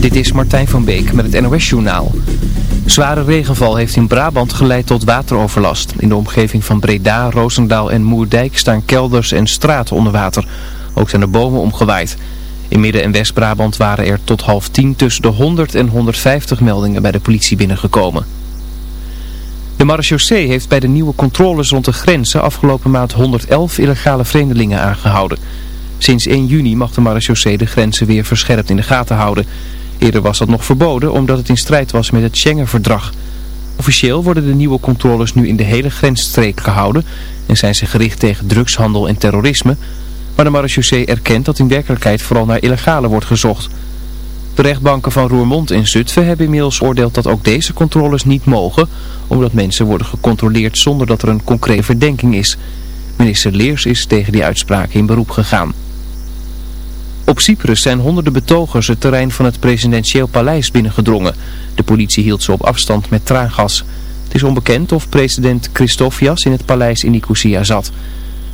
Dit is Martijn van Beek met het NOS-journaal. Zware regenval heeft in Brabant geleid tot wateroverlast. In de omgeving van Breda, Roosendaal en Moerdijk staan kelders en straten onder water. Ook zijn er bomen omgewaaid. In Midden- en West-Brabant waren er tot half tien tussen de 100 en 150 meldingen bij de politie binnengekomen. De marechaussee heeft bij de nieuwe controles rond de grenzen afgelopen maand 111 illegale vreemdelingen aangehouden. Sinds 1 juni mag de marechaussee de grenzen weer verscherpt in de gaten houden. Eerder was dat nog verboden omdat het in strijd was met het Schengen-verdrag. Officieel worden de nieuwe controles nu in de hele grensstreek gehouden en zijn ze gericht tegen drugshandel en terrorisme. Maar de marechaussee erkent dat in werkelijkheid vooral naar illegale wordt gezocht. De rechtbanken van Roermond en Zutphen hebben inmiddels oordeeld dat ook deze controles niet mogen, omdat mensen worden gecontroleerd zonder dat er een concrete verdenking is. Minister Leers is tegen die uitspraak in beroep gegaan. Op Cyprus zijn honderden betogers het terrein van het presidentieel paleis binnengedrongen. De politie hield ze op afstand met traangas. Het is onbekend of president Christofias in het paleis in Nicosia zat.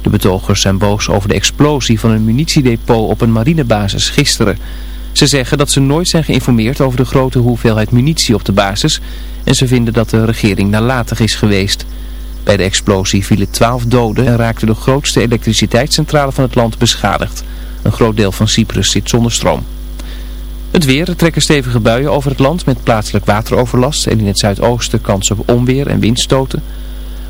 De betogers zijn boos over de explosie van een munitiedepot op een marinebasis gisteren. Ze zeggen dat ze nooit zijn geïnformeerd over de grote hoeveelheid munitie op de basis en ze vinden dat de regering nalatig is geweest. Bij de explosie vielen twaalf doden en raakte de grootste elektriciteitscentrale van het land beschadigd. Een groot deel van Cyprus zit zonder stroom. Het weer, er trekken stevige buien over het land met plaatselijk wateroverlast en in het zuidoosten kans op onweer en windstoten.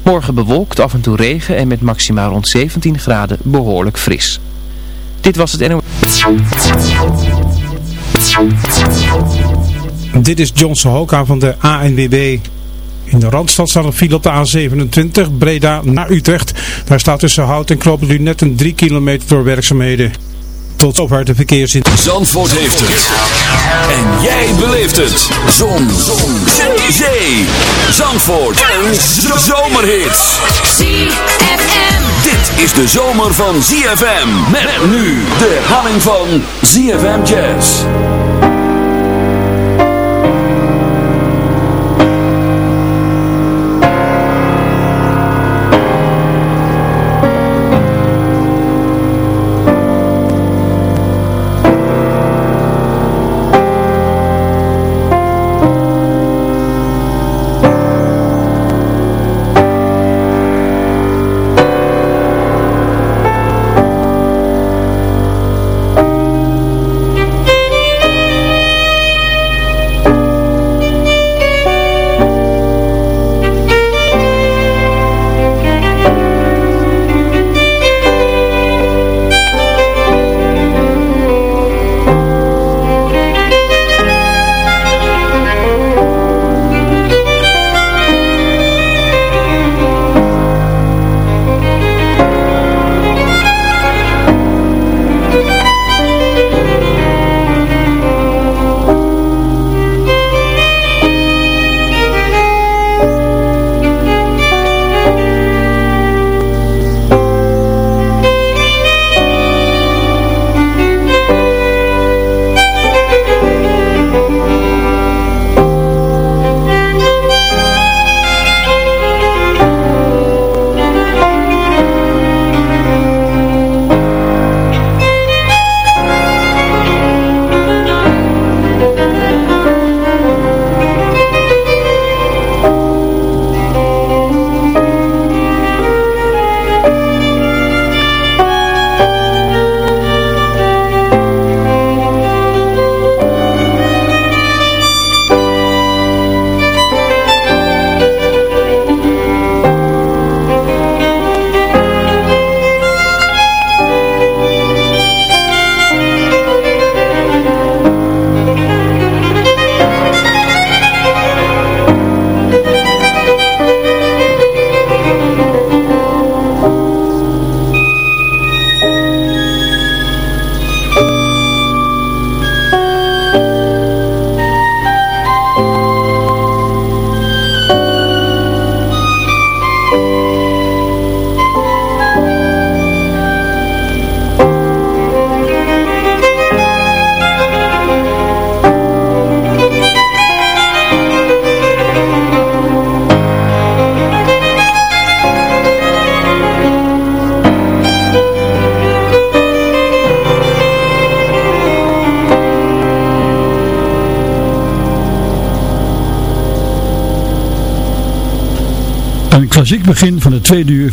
Morgen bewolkt, af en toe regen en met maximaal rond 17 graden behoorlijk fris. Dit was het NO. Dit is John Sohoka van de ANWB. In de Randstad staat een file op de A27, Breda naar Utrecht. Daar staat tussen Hout en Knoopend net een 3 kilometer door werkzaamheden. Tot zover de verkeersin. Zandvoort heeft het. En jij beleeft het. Zon. Zon. Zee. Zandvoort. En zomerhits. ZFM. Dit is de zomer van ZFM. Met nu de herhaling van ZFM Jazz.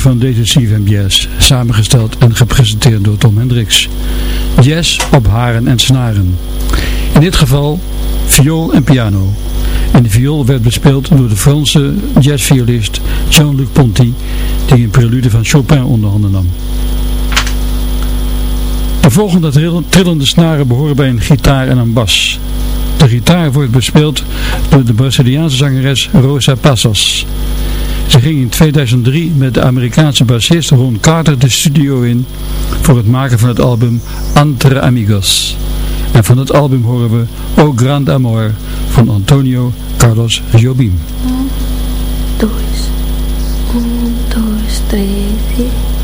Van deze CFM Jazz, samengesteld en gepresenteerd door Tom Hendricks. Jazz op haren en snaren. In dit geval viool en piano. En de viool werd bespeeld door de Franse jazzviolist Jean-Luc Ponty, die een prelude van Chopin onder handen nam. De volgende trillende snaren behoren bij een gitaar en een bas. De gitaar wordt bespeeld door de Braziliaanse zangeres Rosa Passos. Ze ging in 2003 met de Amerikaanse bassist Ron Carter de studio in voor het maken van het album Entre Amigos. En van het album horen we O Grand Amor van Antonio Carlos Jobim. Um, dois, um, dois, três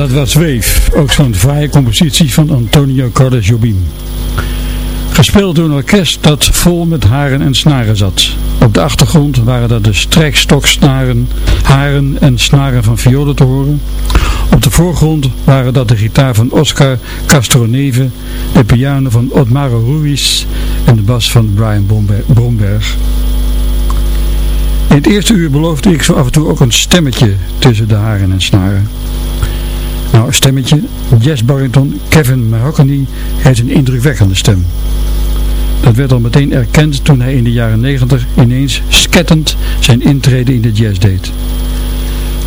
dat was Wave, ook zo'n vrije compositie van Antonio Carlos Jobim. Gespeeld door een orkest dat vol met haren en snaren zat. Op de achtergrond waren dat de strijkstoksnaren, haren en snaren van violen te horen. Op de voorgrond waren dat de gitaar van Oscar Castroneve, de piano van Otmaro Ruiz en de bas van Brian Bromberg. In het eerste uur beloofde ik zo af en toe ook een stemmetje tussen de haren en snaren. Nou, stemmetje, jazzbariton Kevin Mahogany heeft een indrukwekkende stem. Dat werd al meteen erkend toen hij in de jaren 90 ineens skettend zijn intrede in de jazz deed.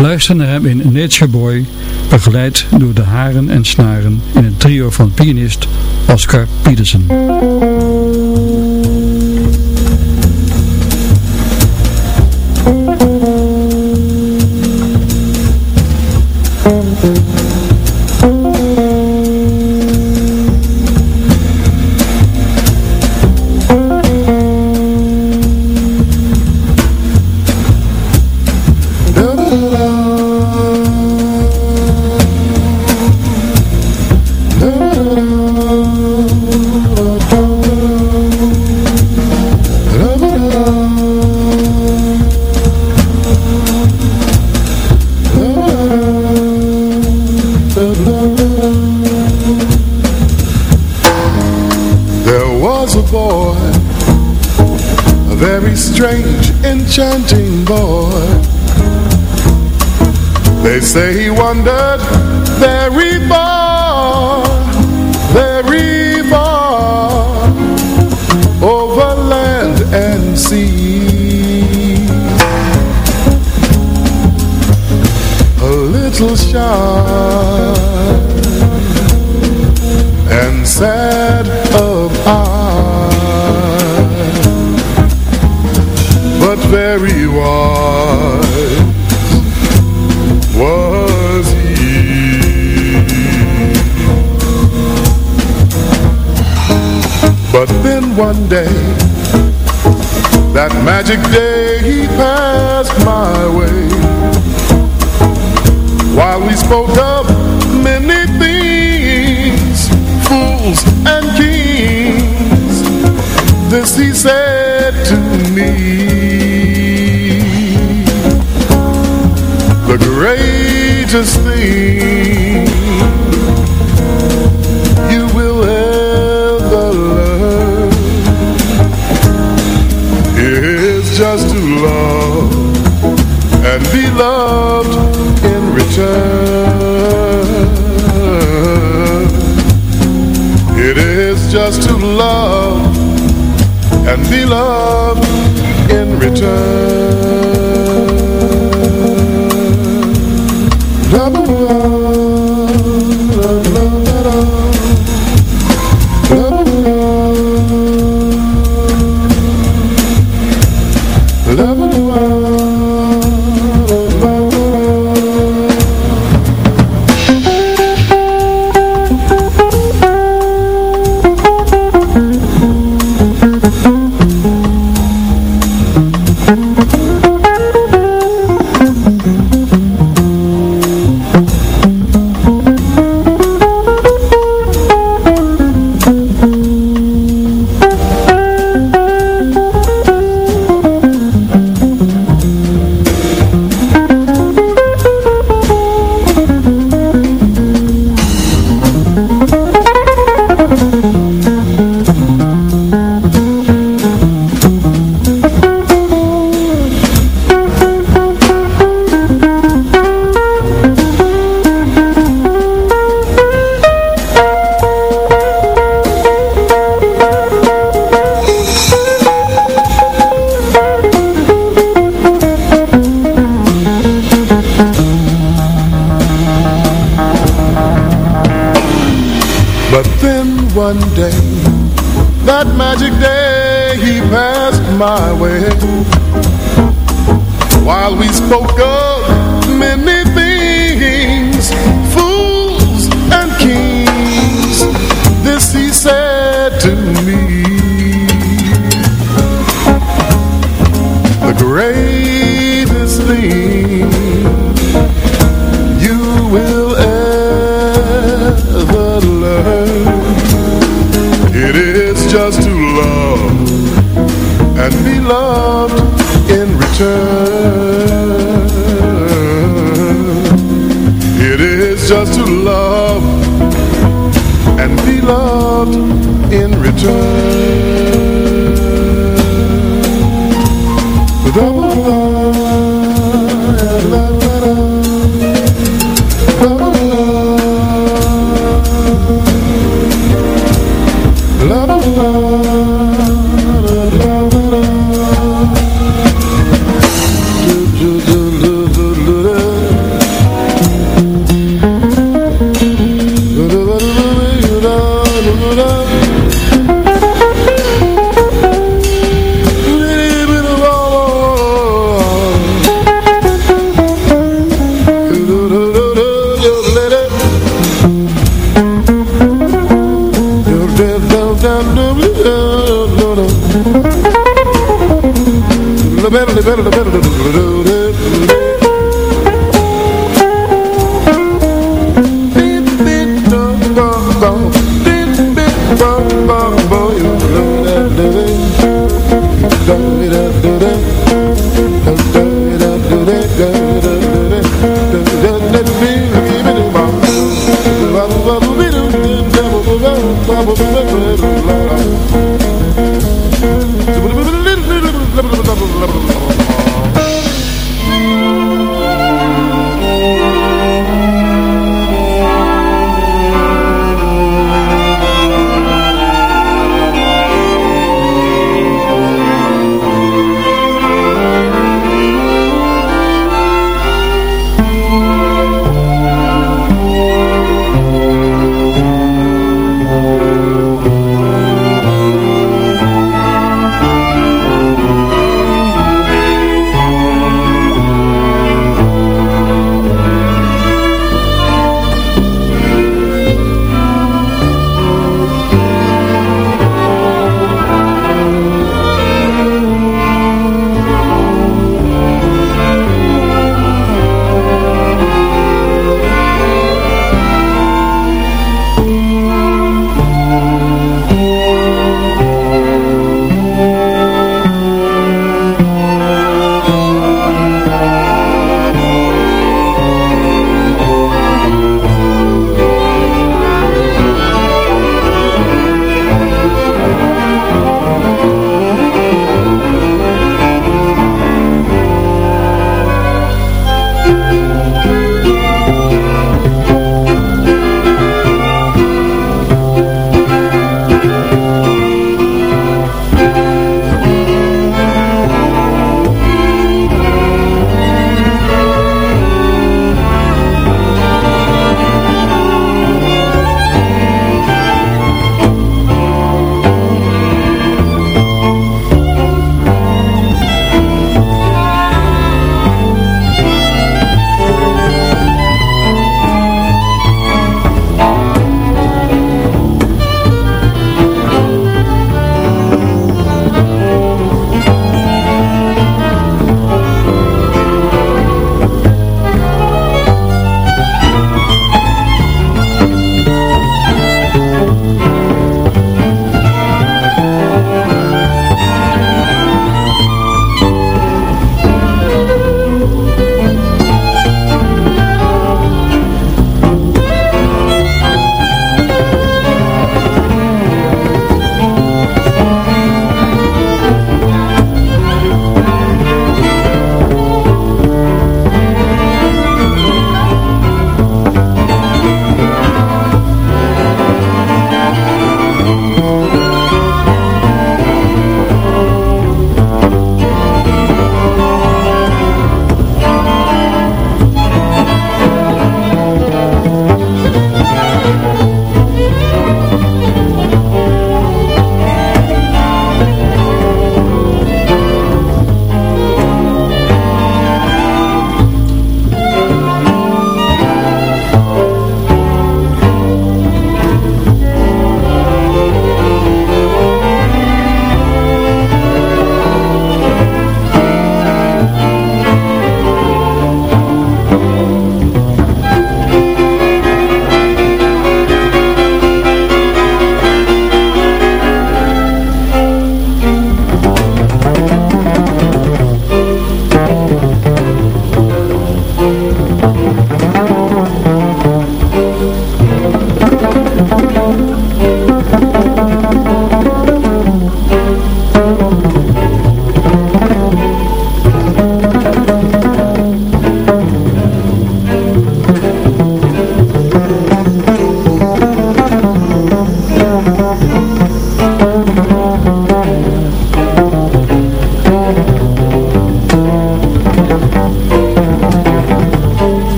Luister naar hem in Nature Boy, begeleid door de haren en snaren in een trio van pianist Oscar Peterson. And sad of heart very wise was he. But then one day That magic day he said to me the greatest thing and be loved in return.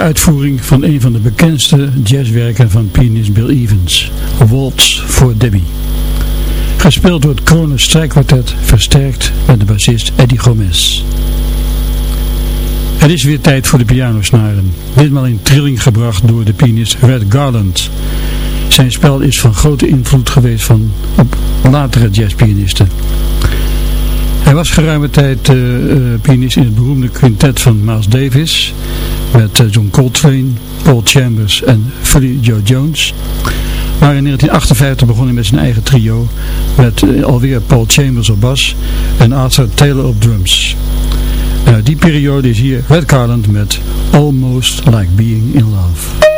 Uitvoering van een van de bekendste jazzwerken van pianist Bill Evans, Waltz for Debbie. Gespeeld door het Strijkkwartet, versterkt met de bassist Eddie Gomez. Het is weer tijd voor de pianosnaren, ditmaal in trilling gebracht door de pianist Red Garland. Zijn spel is van grote invloed geweest van, op latere jazzpianisten. Hij was geruime tijd uh, pianist in het beroemde quintet van Miles Davis met uh, John Coltrane, Paul Chambers en Philly Joe Jones. Maar in 1958 begon hij met zijn eigen trio met alweer Paul Chambers op bas en Arthur Taylor op drums. uit die periode is hier Red Garland met Almost Like Being in Love.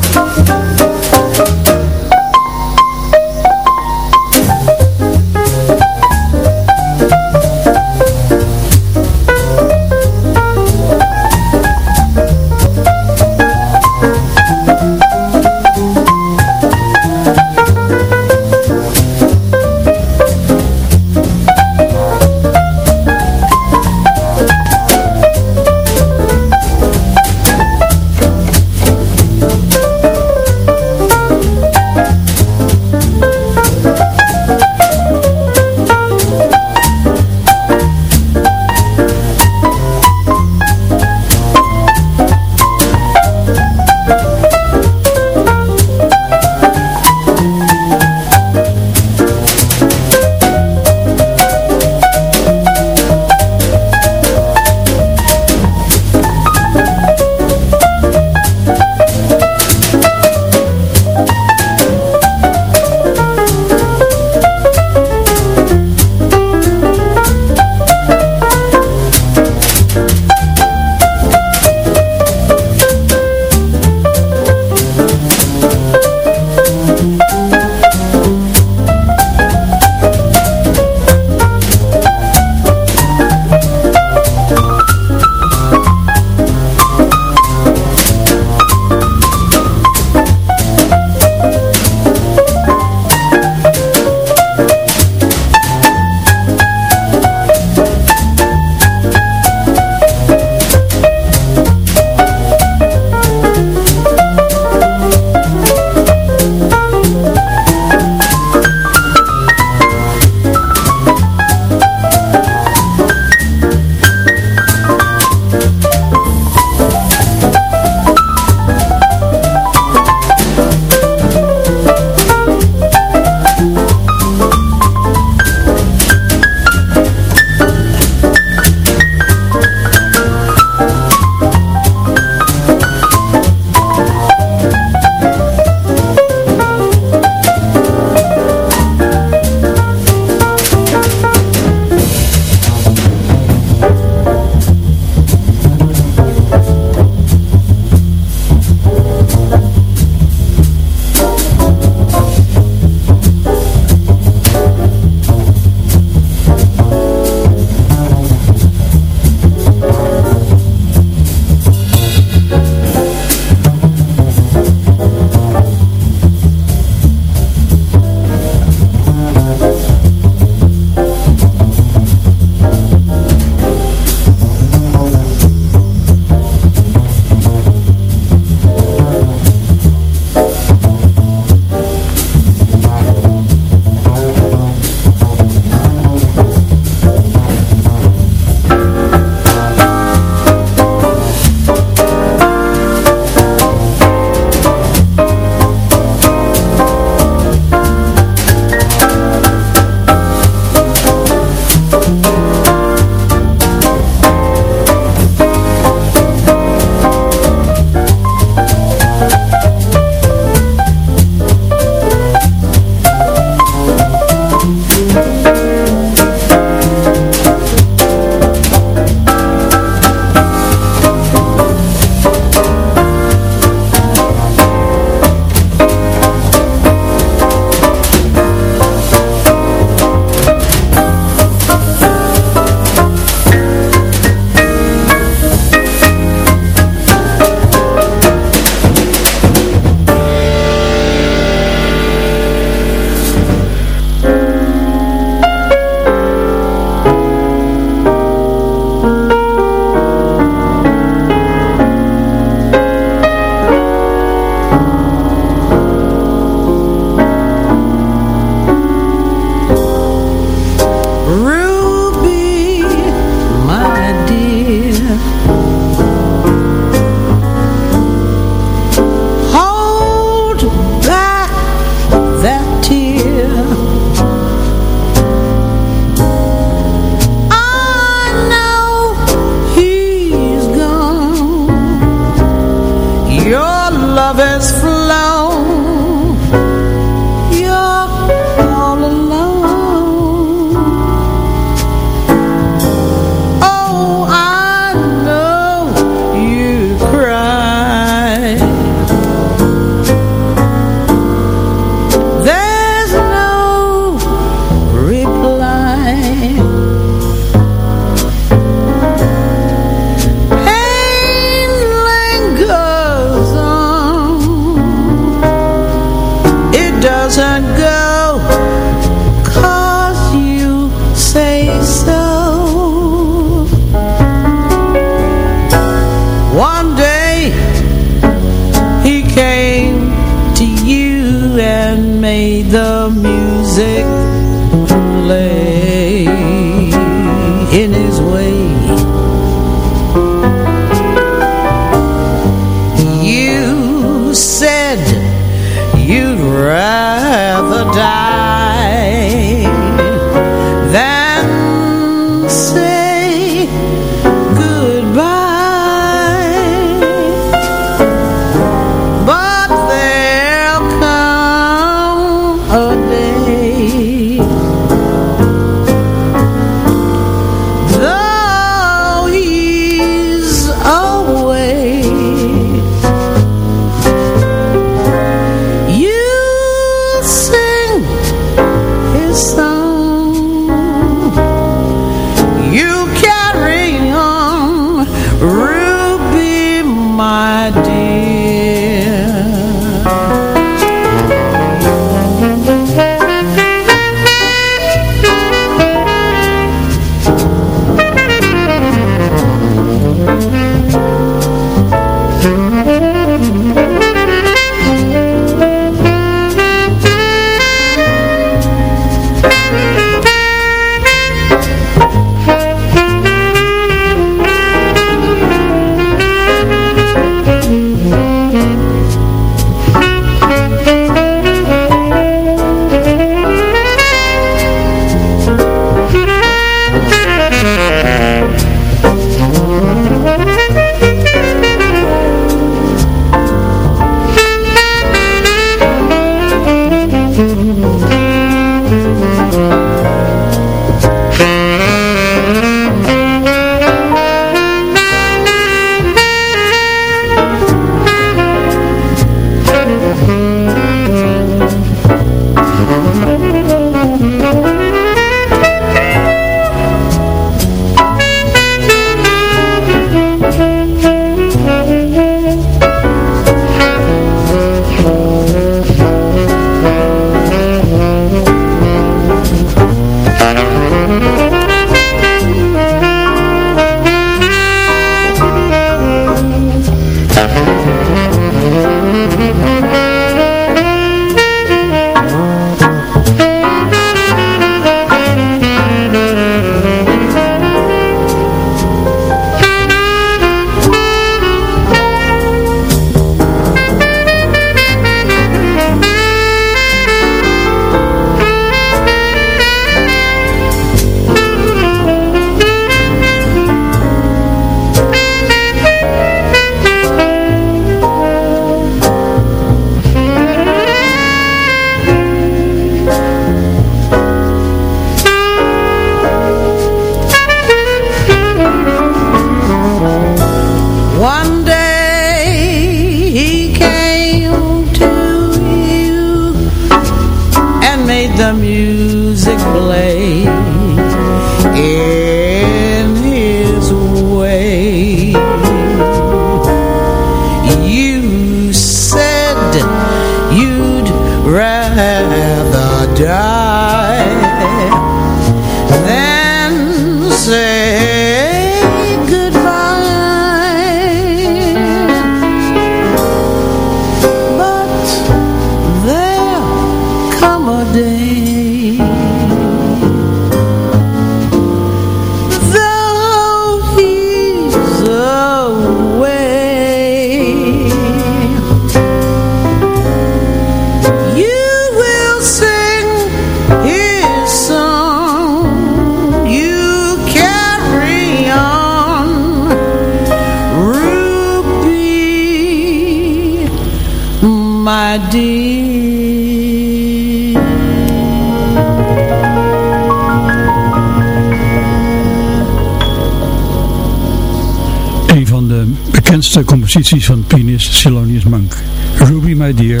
Composities van pianist Silonius Monk. Ruby My Dear,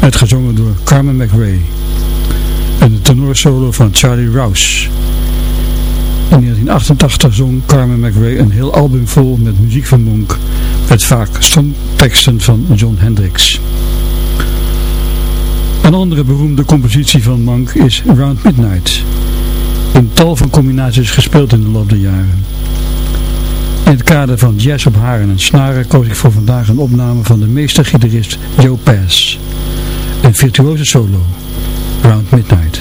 uitgezongen door Carmen McRae. En de tenorsolo van Charlie Rouse. In 1988 zong Carmen McRae een heel album vol met muziek van Monk, met vaak stomteksten van John Hendricks. Een andere beroemde compositie van Monk is Round Midnight. In tal van combinaties gespeeld in de loop der jaren. In het kader van jazz op haren en snaren koos ik voor vandaag een opname van de meestergitarist Joe Pass. Een virtuose solo. Round Midnight.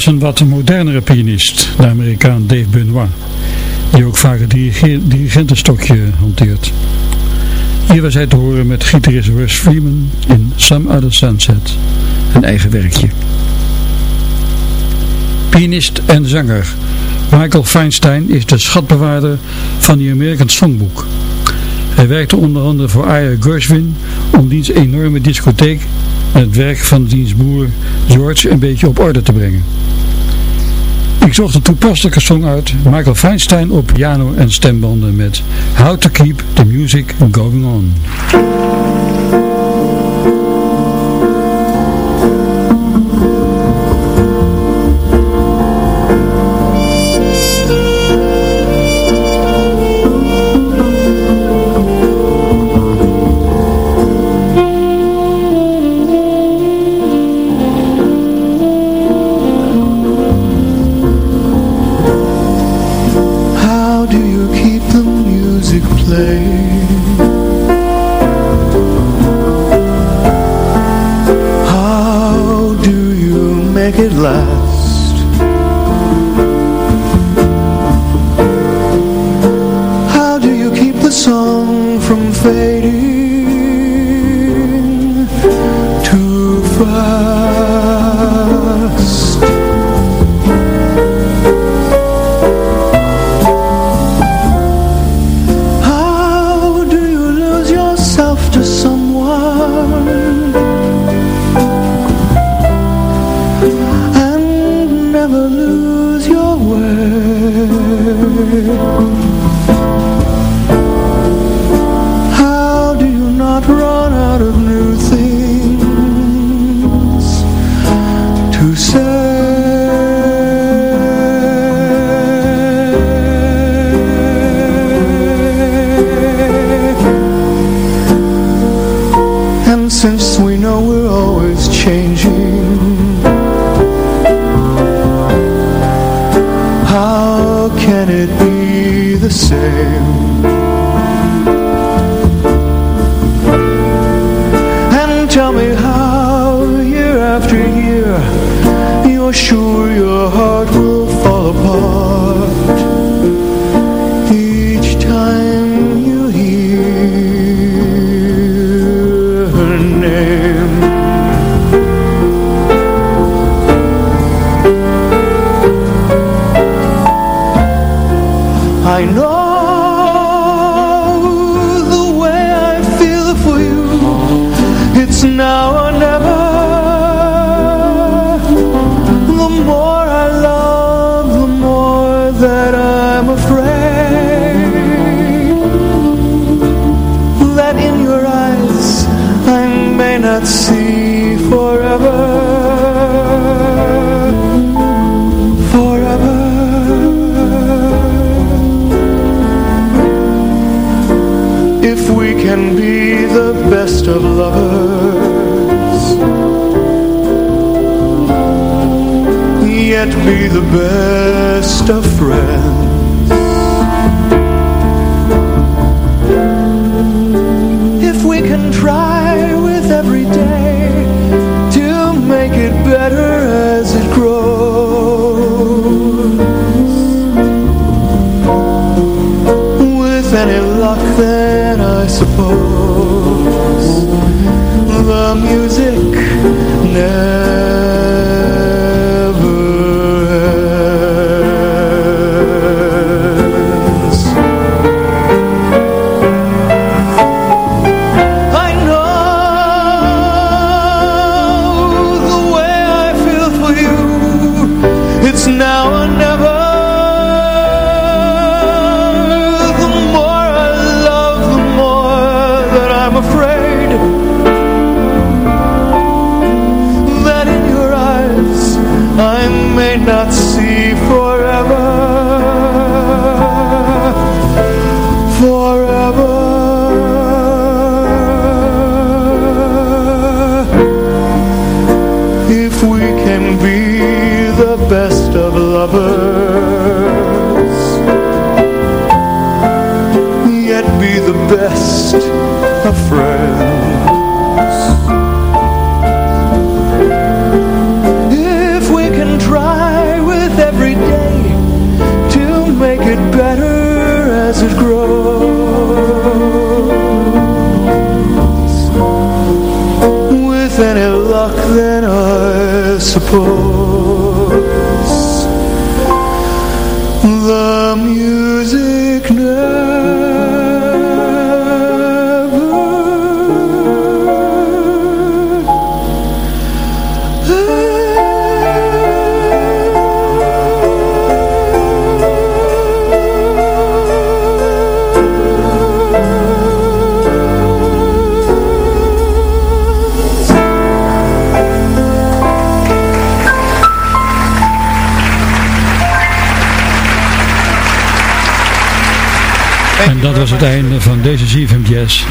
Was een wat modernere pianist, de Amerikaan Dave Benoit, die ook vaak het dirigentenstokje hanteert. Hier was hij te horen met gitarist Russ Freeman in Some Other Sunset, een eigen werkje. Pianist en zanger Michael Feinstein is de schatbewaarder van die American Songbook. Hij werkte onder andere voor Ira Gershwin om diens enorme discotheek en het werk van diens broer George een beetje op orde te brengen. Ik zocht een toepasselijke song uit, Michael Feinstein op piano en stembanden met How to Keep the Music Going On.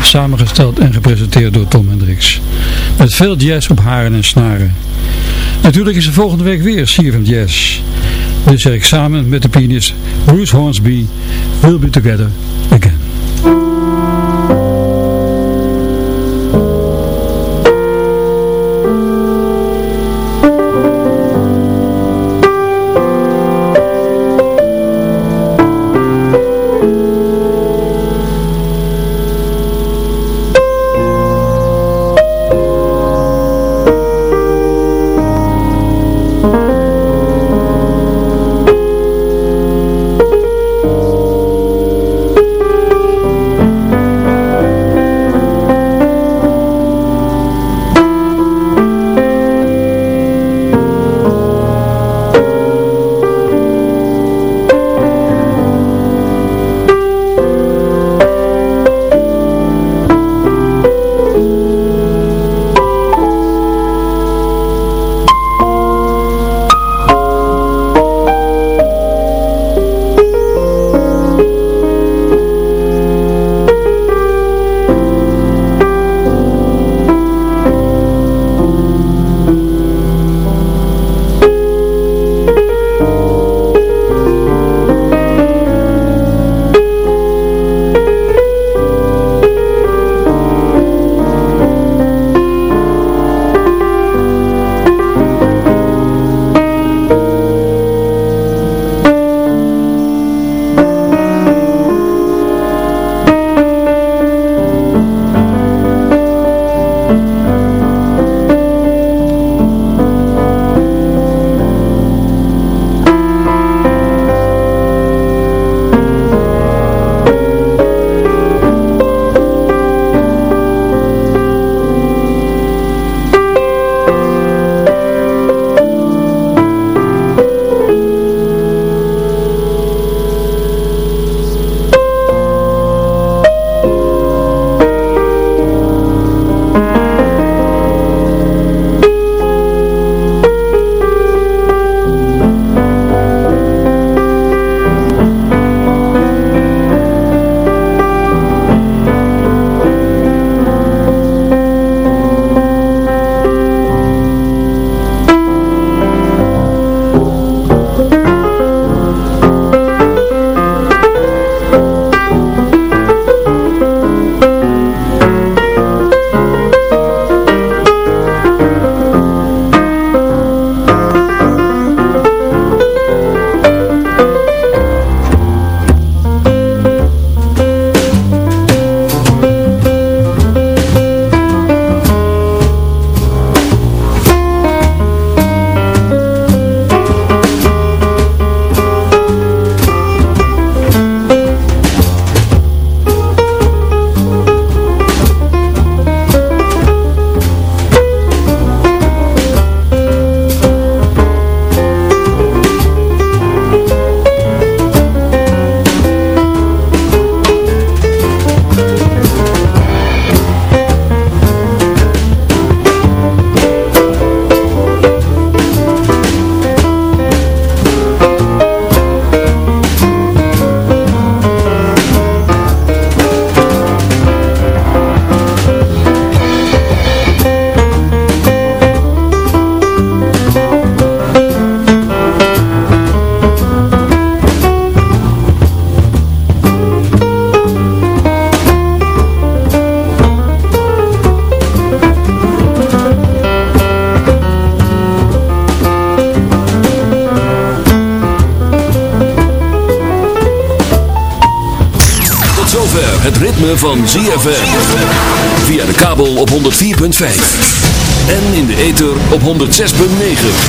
Samengesteld en gepresenteerd door Tom Hendricks. Met veel jazz op haren en snaren. Natuurlijk is er volgende week weer ZFM Jazz. Dit zeg ik samen met de pianist Bruce Hornsby, We'll Be Together